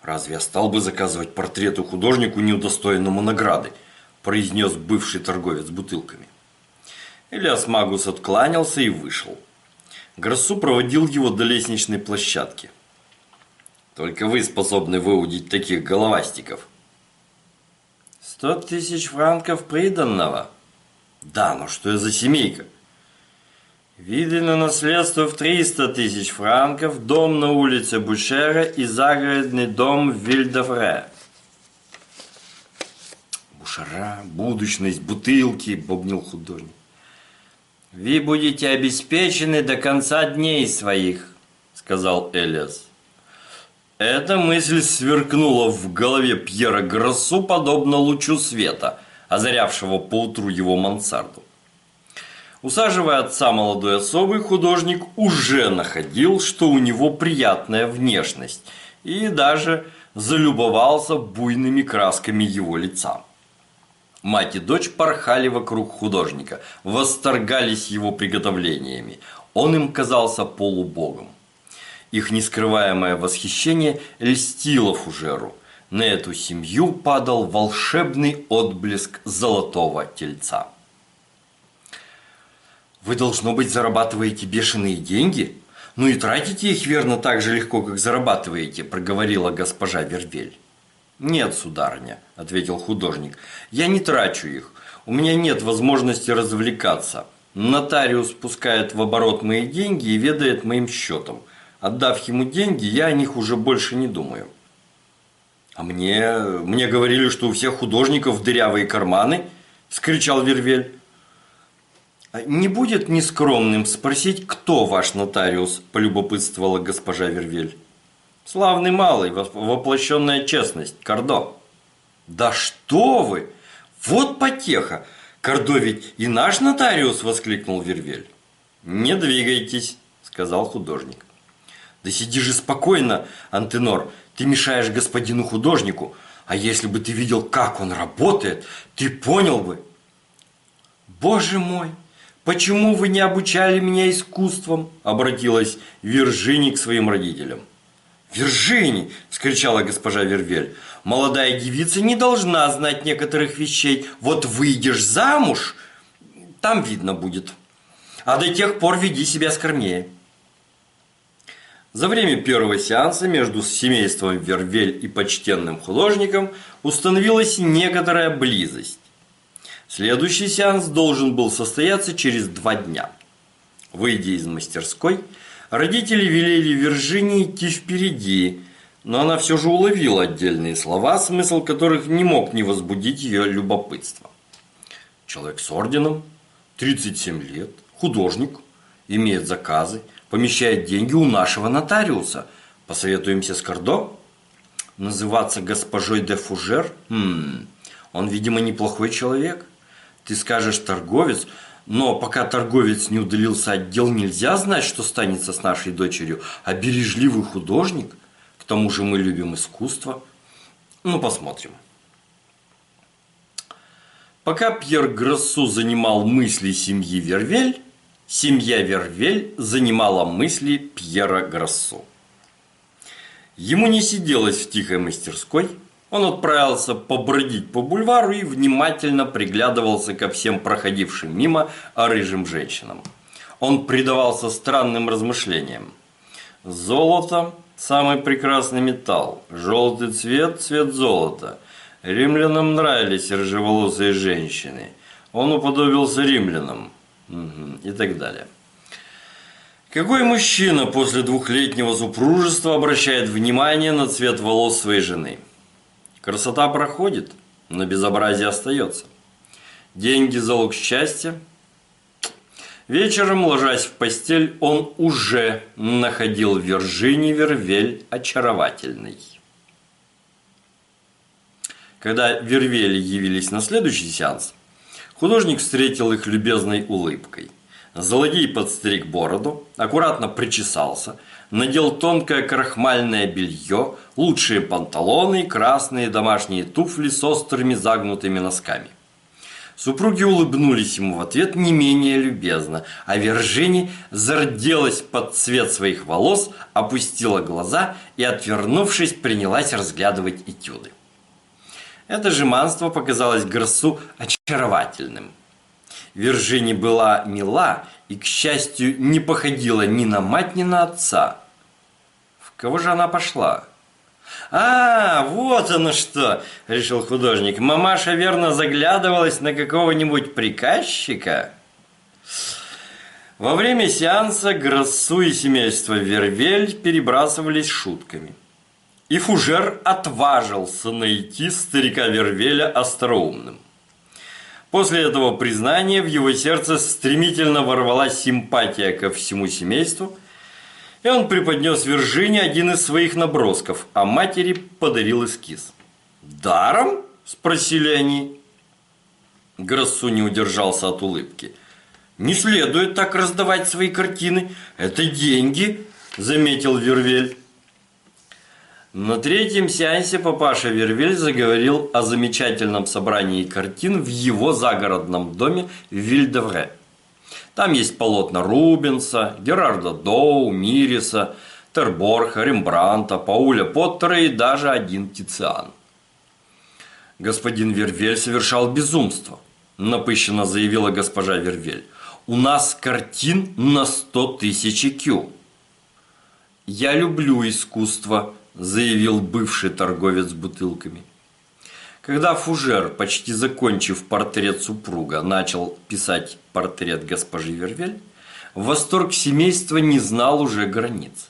«Разве я стал бы заказывать портреты художнику, неудостоенному награды?» произнес бывший торговец бутылками. Элиас Магус откланялся и вышел. Гроссу проводил его до лестничной площадки. «Только вы способны выудить таких головастиков». «Сто тысяч франков приданного?» «Да, но что я за семейка?» «Виды на наследство в 300 тысяч франков, дом на улице Бушера и загородный дом в Вильдовре» шара, будущность, бутылки, бубнил художник. «Вы будете обеспечены до конца дней своих», – сказал Элиас. Эта мысль сверкнула в голове Пьера Гроссу, подобно лучу света, озарявшего поутру его мансарду. Усаживая отца молодой особый художник уже находил, что у него приятная внешность, и даже залюбовался буйными красками его лица. Мать и дочь порхали вокруг художника, восторгались его приготовлениями. Он им казался полубогом. Их нескрываемое восхищение льстило Фужеру. На эту семью падал волшебный отблеск золотого тельца. «Вы, должно быть, зарабатываете бешеные деньги? Ну и тратите их верно так же легко, как зарабатываете», – проговорила госпожа Вервель. «Нет, сударыня», – ответил художник, – «я не трачу их. У меня нет возможности развлекаться. Нотариус пускает в оборот мои деньги и ведает моим счетом. Отдав ему деньги, я о них уже больше не думаю». «А мне... мне говорили, что у всех художников дырявые карманы?» – скричал Вервель. «Не будет нескромным спросить, кто ваш нотариус?» – полюбопытствовала госпожа Вервель. Славный малый, воплощенная честность, Кордо. Да что вы! Вот потеха! Кордо ведь и наш нотариус, воскликнул Вервель. Не двигайтесь, сказал художник. Да сиди же спокойно, Антенор, ты мешаешь господину художнику, а если бы ты видел, как он работает, ты понял бы. Боже мой, почему вы не обучали меня искусством? Обратилась Виржини к своим родителям. «Вержини!» – вскричала госпожа Вервель. «Молодая девица не должна знать некоторых вещей. Вот выйдешь замуж, там видно будет. А до тех пор веди себя скромнее». За время первого сеанса между семейством Вервель и почтенным художником установилась некоторая близость. Следующий сеанс должен был состояться через два дня. Выйдя из мастерской – Родители велели Виржинии идти впереди, но она все же уловила отдельные слова, смысл которых не мог не возбудить ее любопытство. Человек с орденом, 37 лет, художник, имеет заказы, помещает деньги у нашего нотариуса. Посоветуемся с Кардо, Называться госпожой де Фужер? Хм, он, видимо, неплохой человек. Ты скажешь торговец – но пока торговец не удалился от дел, нельзя знать, что станется с нашей дочерью. А бережливый художник, к тому же мы любим искусство. Ну, посмотрим. Пока Пьер Гроссу занимал мысли семьи Вервель, семья Вервель занимала мысли Пьера Гроссу. Ему не сиделось в тихой мастерской – он отправился побродить по бульвару и внимательно приглядывался ко всем проходившим мимо рыжим женщинам. Он предавался странным размышлениям. Золото – самый прекрасный металл. Желтый цвет – цвет золота. Римлянам нравились рыжеволосые женщины. Он уподобился римлянам. И так далее. Какой мужчина после двухлетнего супружества обращает внимание на цвет волос своей жены – Красота проходит, но безобразие остается. Деньги – залог счастья. Вечером, ложась в постель, он уже находил в Вервель очаровательной. Когда Вервели явились на следующий сеанс, художник встретил их любезной улыбкой. Злодей подстриг бороду, аккуратно причесался, надел тонкое крахмальное белье – лучшие панталоны, красные домашние туфли с острыми загнутыми носками. Супруги улыбнулись ему в ответ не менее любезно, а Вержини зарделась под цвет своих волос, опустила глаза и, отвернувшись, принялась разглядывать этюды. Это жеманство показалось Гарсу очаровательным. Вержини была мила и, к счастью, не походила ни на мать, ни на отца. В кого же она пошла? «А, вот оно что!» – решил художник. «Мамаша верно заглядывалась на какого-нибудь приказчика?» Во время сеанса Гроссу и семейство Вервель перебрасывались шутками. И Фужер отважился найти старика Вервеля остроумным. После этого признания в его сердце стремительно ворвалась симпатия ко всему семейству – и он преподнес Виржине один из своих набросков, а матери подарил эскиз. «Даром?» – спросили они. Гроссу не удержался от улыбки. «Не следует так раздавать свои картины. Это деньги», – заметил Вервель. На третьем сеансе папаша Вервель заговорил о замечательном собрании картин в его загородном доме в Вильдевре. Там есть полотна Рубенса, Герарда Доу, Мириса, Терборха, Рембранта, Пауля Поттера и даже один Тициан. Господин Вервель совершал безумство, напыщенно заявила госпожа Вервель. У нас картин на сто тысяч кю. Я люблю искусство, заявил бывший торговец бутылками. Когда Фужер, почти закончив портрет супруга, начал писать портрет госпожи Вервель, восторг семейства не знал уже границ.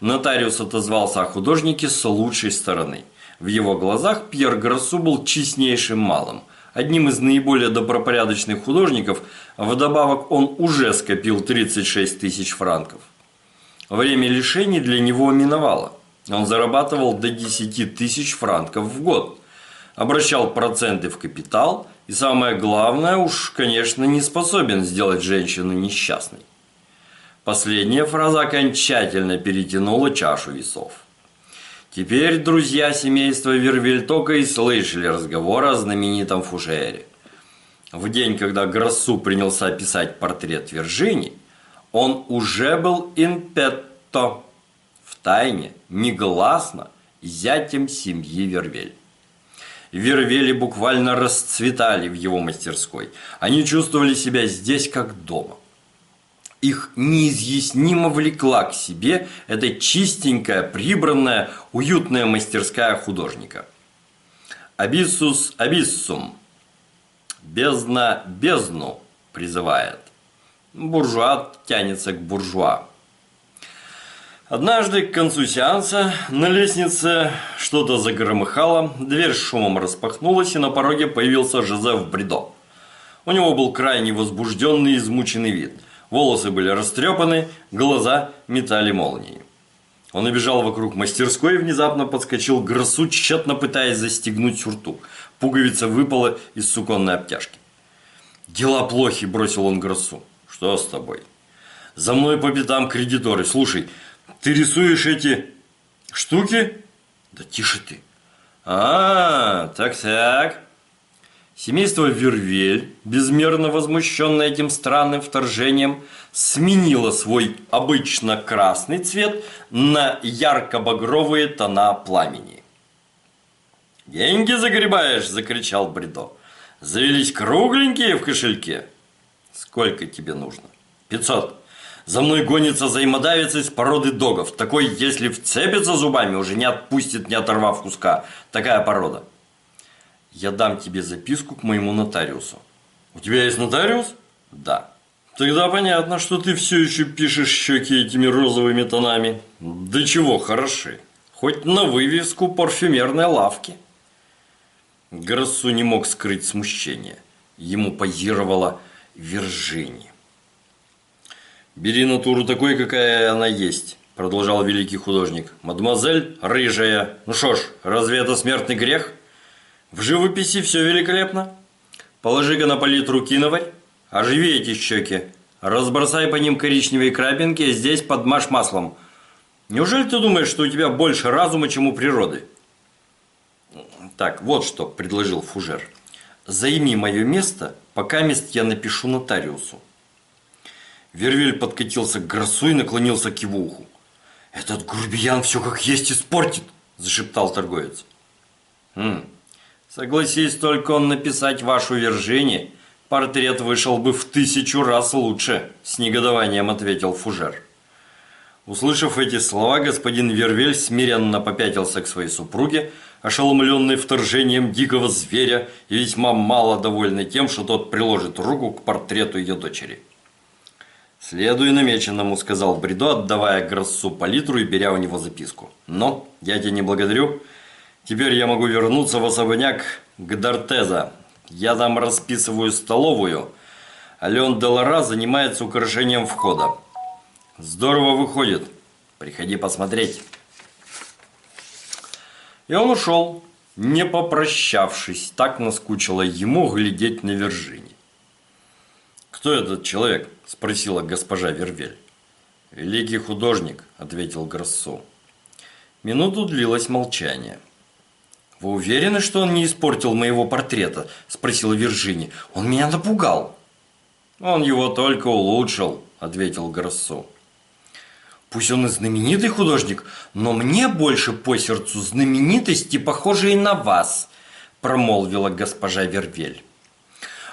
Нотариус отозвался о художнике с лучшей стороны. В его глазах Пьер Гроссу был честнейшим малым, одним из наиболее добропорядочных художников, вдобавок он уже скопил 36 тысяч франков. Время лишений для него миновало. Он зарабатывал до 10 тысяч франков в год – обращал проценты в капитал и, самое главное, уж, конечно, не способен сделать женщину несчастной. Последняя фраза окончательно перетянула чашу весов. Теперь друзья семейства Вервельтока и слышали разговор о знаменитом Фужере. В день, когда Гроссу принялся описать портрет Вержини, он уже был инпетто, в тайне, негласно, зятем семьи Вервель. Вервели буквально расцветали в его мастерской. Они чувствовали себя здесь как дома. Их неизъяснимо влекла к себе эта чистенькая, прибранная, уютная мастерская художника. Абиссус абиссум. Бездна бездну призывает. Буржуа тянется к буржуа. Однажды к концу сеанса на лестнице что-то загромыхало, дверь с шумом распахнулась, и на пороге появился Жозеф Бридо. У него был крайне возбужденный и измученный вид. Волосы были растрепаны, глаза метали молнии. Он обежал вокруг мастерской и внезапно подскочил к Гроссу, тщетно пытаясь застегнуть сюртук. Пуговица выпала из суконной обтяжки. «Дела плохи», – бросил он Гроссу. «Что с тобой?» «За мной по пятам кредиторы. Слушай, ты рисуешь эти штуки? Да тише ты. А, так-так. Семейство Вервель, безмерно возмущенное этим странным вторжением, сменило свой обычно красный цвет на ярко-багровые тона пламени. «Деньги загребаешь!» – закричал Бредо. «Завелись кругленькие в кошельке!» «Сколько тебе нужно?» «Пятьсот!» За мной гонится взаимодавец из породы догов. Такой, если вцепится зубами, уже не отпустит, не оторвав куска. Такая порода. Я дам тебе записку к моему нотариусу. У тебя есть нотариус? Да. Тогда понятно, что ты все еще пишешь щеки этими розовыми тонами. Да чего хороши. Хоть на вывеску парфюмерной лавки. Гроссу не мог скрыть смущение. Ему позировала Виржиния. «Бери натуру такой, какая она есть», – продолжал великий художник. «Мадемуазель рыжая. Ну что ж, разве это смертный грех? В живописи все великолепно. Положи-ка на палитру киноварь, оживи эти щеки, разбросай по ним коричневые крапинки, здесь подмажь маслом. Неужели ты думаешь, что у тебя больше разума, чем у природы?» «Так, вот что», – предложил Фужер. «Займи мое место, пока мест я напишу нотариусу». Вервель подкатился к Гроссу и наклонился к его уху. «Этот грубиян все как есть испортит!» – зашептал торговец. «Хм, согласись только он написать ваше вержение, портрет вышел бы в тысячу раз лучше!» – с негодованием ответил Фужер. Услышав эти слова, господин Вервель смиренно попятился к своей супруге, ошеломленный вторжением дикого зверя и весьма мало довольный тем, что тот приложит руку к портрету ее дочери. – «Следую намеченному», — сказал Бридо, отдавая Гроссу палитру и беря у него записку. «Но я тебя не благодарю. Теперь я могу вернуться в особняк к Дортеза. Я там расписываю столовую. Ален Делара занимается украшением входа. Здорово выходит. Приходи посмотреть». И он ушел, не попрощавшись. Так наскучило ему глядеть на Вержине. «Кто этот человек?» – спросила госпожа Вервель. «Великий художник», – ответил Гроссо. Минуту длилось молчание. «Вы уверены, что он не испортил моего портрета?» – спросила Виржини. «Он меня напугал». «Он его только улучшил», – ответил Гроссо. «Пусть он и знаменитый художник, но мне больше по сердцу знаменитости, похожие на вас», – промолвила госпожа Вервель.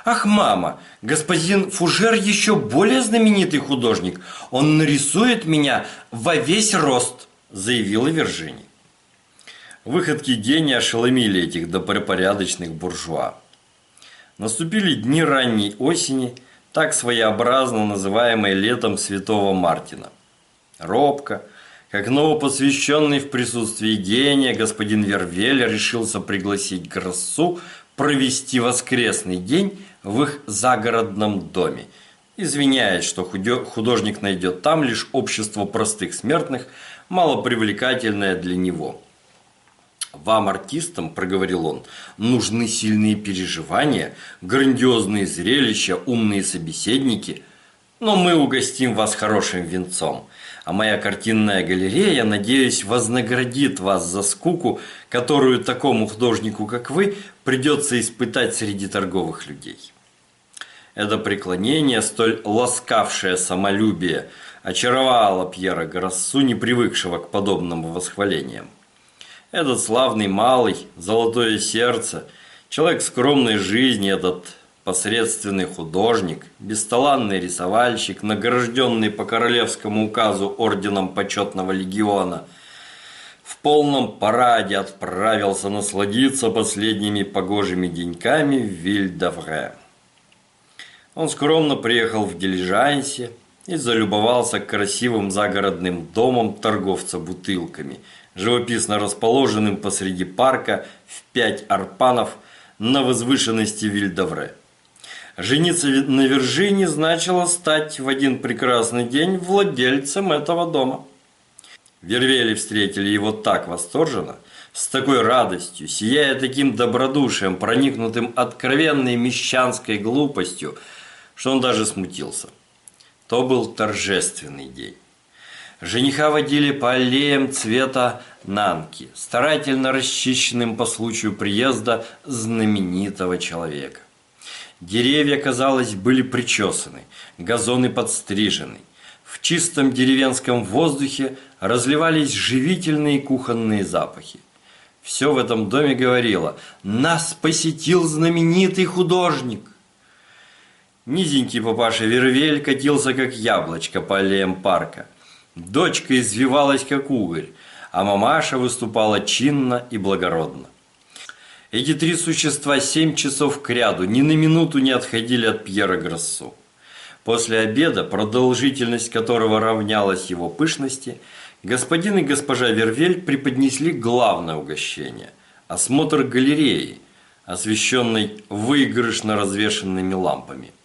Ах, мама, господин Фужер еще более знаменитый художник. Он нарисует меня во весь рост, заявила Вержини. Выходки гения ошеломили этих добропорядочных буржуа. Наступили дни ранней осени, так своеобразно называемое летом Святого Мартина. Робко, как новопосвященный в присутствии гения, господин Вервель решился пригласить Гроссу провести воскресный день в их загородном доме, извиняясь, что художник найдет там лишь общество простых смертных, малопривлекательное для него. «Вам, артистам, – проговорил он, – нужны сильные переживания, грандиозные зрелища, умные собеседники, но мы угостим вас хорошим венцом» а моя картинная галерея, надеюсь, вознаградит вас за скуку, которую такому художнику, как вы, придется испытать среди торговых людей. Это преклонение, столь ласкавшее самолюбие, очаровало Пьера Гроссу, не привыкшего к подобным восхвалениям. Этот славный малый, золотое сердце, человек скромной жизни, этот посредственный художник, бесталанный рисовальщик, награжденный по королевскому указу орденом почетного легиона, в полном параде отправился насладиться последними погожими деньками в Вильдавре. Он скромно приехал в дилижансе и залюбовался красивым загородным домом торговца бутылками, живописно расположенным посреди парка в пять арпанов на возвышенности Вильдовре. Жениться на Виржине значило стать в один прекрасный день владельцем этого дома. Вервели встретили его так восторженно, с такой радостью, сияя таким добродушием, проникнутым откровенной мещанской глупостью – что он даже смутился. То был торжественный день. Жениха водили по аллеям цвета нанки, старательно расчищенным по случаю приезда знаменитого человека. Деревья, казалось, были причесаны, газоны подстрижены. В чистом деревенском воздухе разливались живительные кухонные запахи. Все в этом доме говорило «Нас посетил знаменитый художник!» Низенький папаша Вервель катился, как яблочко по аллеям парка. Дочка извивалась, как угорь, а мамаша выступала чинно и благородно. Эти три существа семь часов кряду ни на минуту не отходили от Пьера Гроссу. После обеда, продолжительность которого равнялась его пышности, господин и госпожа Вервель преподнесли главное угощение – осмотр галереи, освещенной выигрышно развешенными лампами –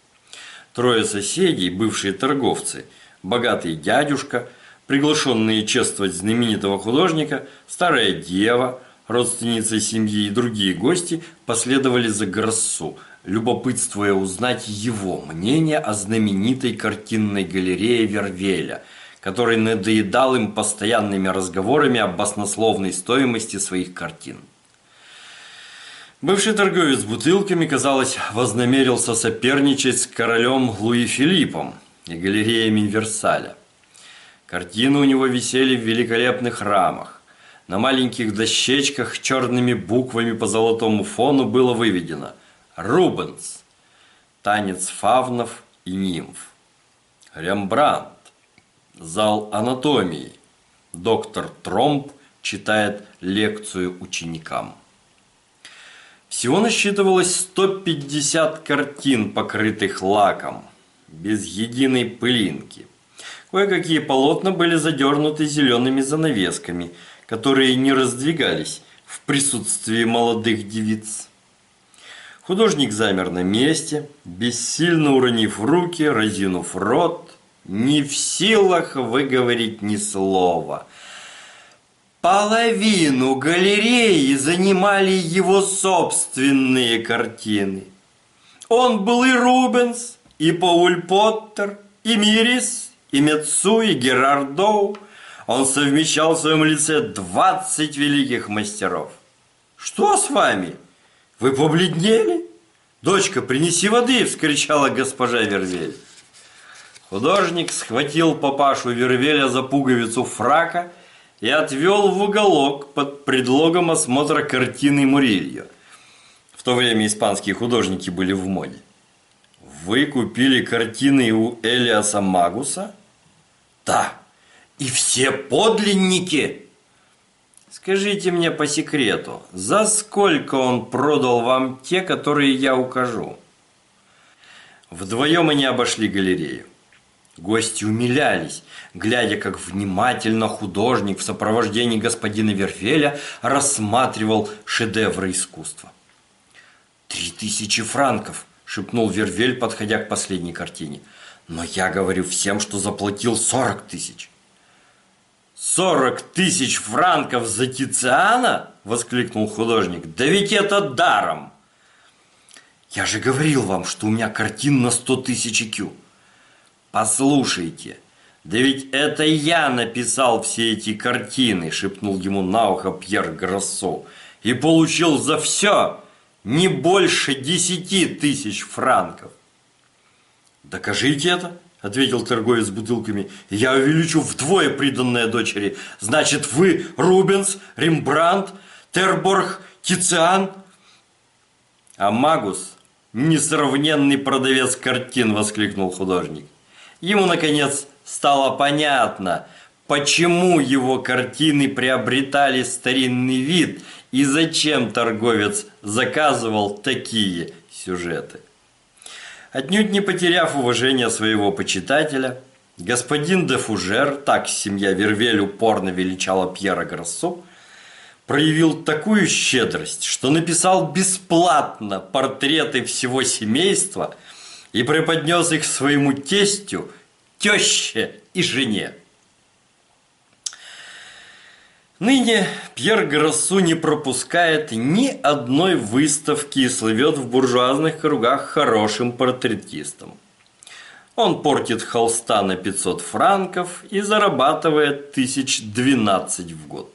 Трое соседей, бывшие торговцы, богатый дядюшка, приглашенные чествовать знаменитого художника, старая дева, родственница семьи и другие гости последовали за Гроссу, любопытствуя узнать его мнение о знаменитой картинной галерее Вервеля, который надоедал им постоянными разговорами об баснословной стоимости своих картин. Бывший торговец бутылками, казалось, вознамерился соперничать с королем Луи Филиппом и галереями Версаля. Картины у него висели в великолепных рамах. На маленьких дощечках черными буквами по золотому фону было выведено «Рубенс» – танец фавнов и нимф. Рембрандт – зал анатомии. Доктор Тромп читает лекцию ученикам. Всего насчитывалось 150 картин, покрытых лаком, без единой пылинки. Кое-какие полотна были задернуты зелеными занавесками, которые не раздвигались в присутствии молодых девиц. Художник замер на месте, бессильно уронив руки, разинув рот, не в силах выговорить ни слова – Половину галереи занимали его собственные картины. Он был и Рубенс, и Пауль Поттер, и Мирис, и Мецу, и Герардоу. Он совмещал в своем лице 20 великих мастеров. «Что с вами? Вы побледнели?» «Дочка, принеси воды!» – вскричала госпожа Вервель. Художник схватил папашу Вервеля за пуговицу фрака и отвел в уголок под предлогом осмотра картины Мурильо. В то время испанские художники были в моде. Вы купили картины у Элиаса Магуса? Да, и все подлинники. Скажите мне по секрету, за сколько он продал вам те, которые я укажу? Вдвоем они обошли галерею. Гости умилялись, глядя, как внимательно художник в сопровождении господина Верфеля рассматривал шедевры искусства. «Три тысячи франков!» – шепнул Вервель, подходя к последней картине. «Но я говорю всем, что заплатил сорок тысяч!» «Сорок тысяч франков за Тициана?» – воскликнул художник. «Да ведь это даром!» «Я же говорил вам, что у меня картин на сто тысяч кю!» «Послушайте, да ведь это я написал все эти картины», – шепнул ему на ухо Пьер Гроссо, «и получил за все не больше десяти тысяч франков». «Докажите это», – ответил торговец бутылками, – «я увеличу вдвое приданное дочери. Значит, вы Рубенс, Рембрандт, Терборг, Тициан?» А Магус, несравненный продавец картин, воскликнул художник. Ему, наконец, стало понятно, почему его картины приобретали старинный вид и зачем торговец заказывал такие сюжеты. Отнюдь не потеряв уважения своего почитателя, господин де Фужер, так семья Вервель упорно величала Пьера Гроссу, проявил такую щедрость, что написал бесплатно портреты всего семейства – и преподнес их своему тестю, теще и жене. Ныне Пьер Гроссу не пропускает ни одной выставки и слывет в буржуазных кругах хорошим портретистом. Он портит холста на 500 франков и зарабатывает 1012 в год.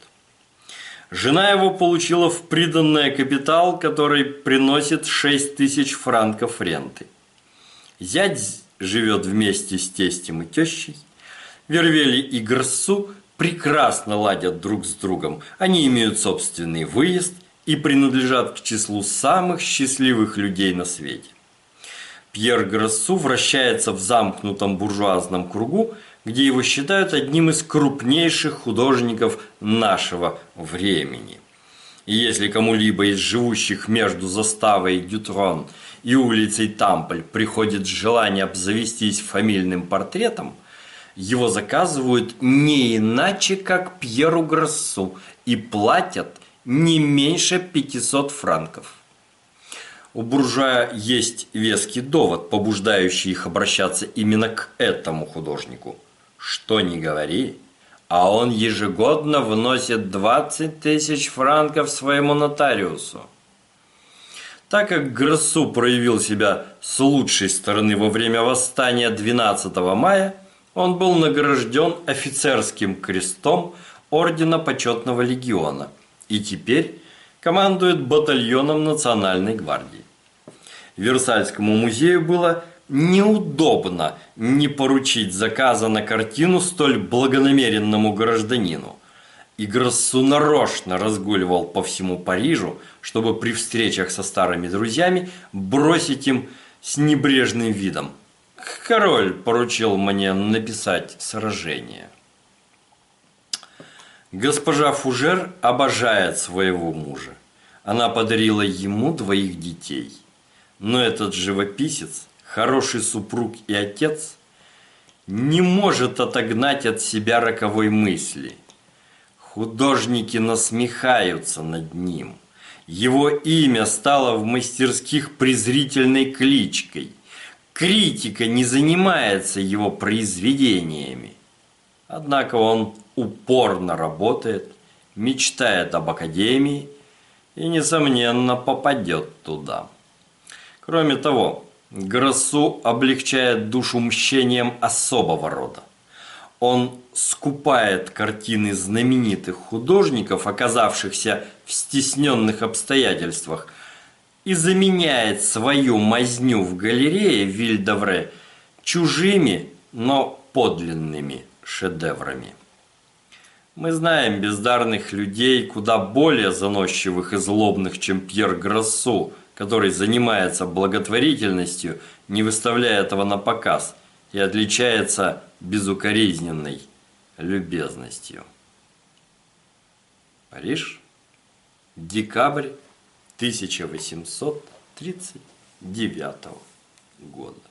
Жена его получила в приданное капитал, который приносит 6 тысяч франков ренты – Зять живет вместе с тестем и тещей. Вервели и Грсу прекрасно ладят друг с другом. Они имеют собственный выезд и принадлежат к числу самых счастливых людей на свете. Пьер Гроссу вращается в замкнутом буржуазном кругу, где его считают одним из крупнейших художников нашего времени. И если кому-либо из живущих между заставой и Дютрон – и улицей Тампль приходит желание обзавестись фамильным портретом, его заказывают не иначе, как Пьеру Гроссу и платят не меньше 500 франков. У буржуа есть веский довод, побуждающий их обращаться именно к этому художнику. Что ни говори, а он ежегодно вносит 20 тысяч франков своему нотариусу. Так как Гроссу проявил себя с лучшей стороны во время восстания 12 мая, он был награжден офицерским крестом Ордена Почетного Легиона и теперь командует батальоном Национальной гвардии. Версальскому музею было неудобно не поручить заказа на картину столь благонамеренному гражданину и Гроссу нарочно разгуливал по всему Парижу, чтобы при встречах со старыми друзьями бросить им с небрежным видом. Король поручил мне написать сражение. Госпожа Фужер обожает своего мужа. Она подарила ему двоих детей. Но этот живописец, хороший супруг и отец, не может отогнать от себя роковой мысли – Художники насмехаются над ним. Его имя стало в мастерских презрительной кличкой. Критика не занимается его произведениями. Однако он упорно работает, мечтает об академии и, несомненно, попадет туда. Кроме того, Гроссу облегчает душу мщением особого рода. Он скупает картины знаменитых художников, оказавшихся в стесненных обстоятельствах, и заменяет свою мазню в галерее Вильдовре чужими, но подлинными шедеврами. Мы знаем бездарных людей, куда более заносчивых и злобных, чем Пьер Гроссу, который занимается благотворительностью, не выставляя этого на показ, и отличается безукоризненной любезностью. Париж, декабрь 1839 года.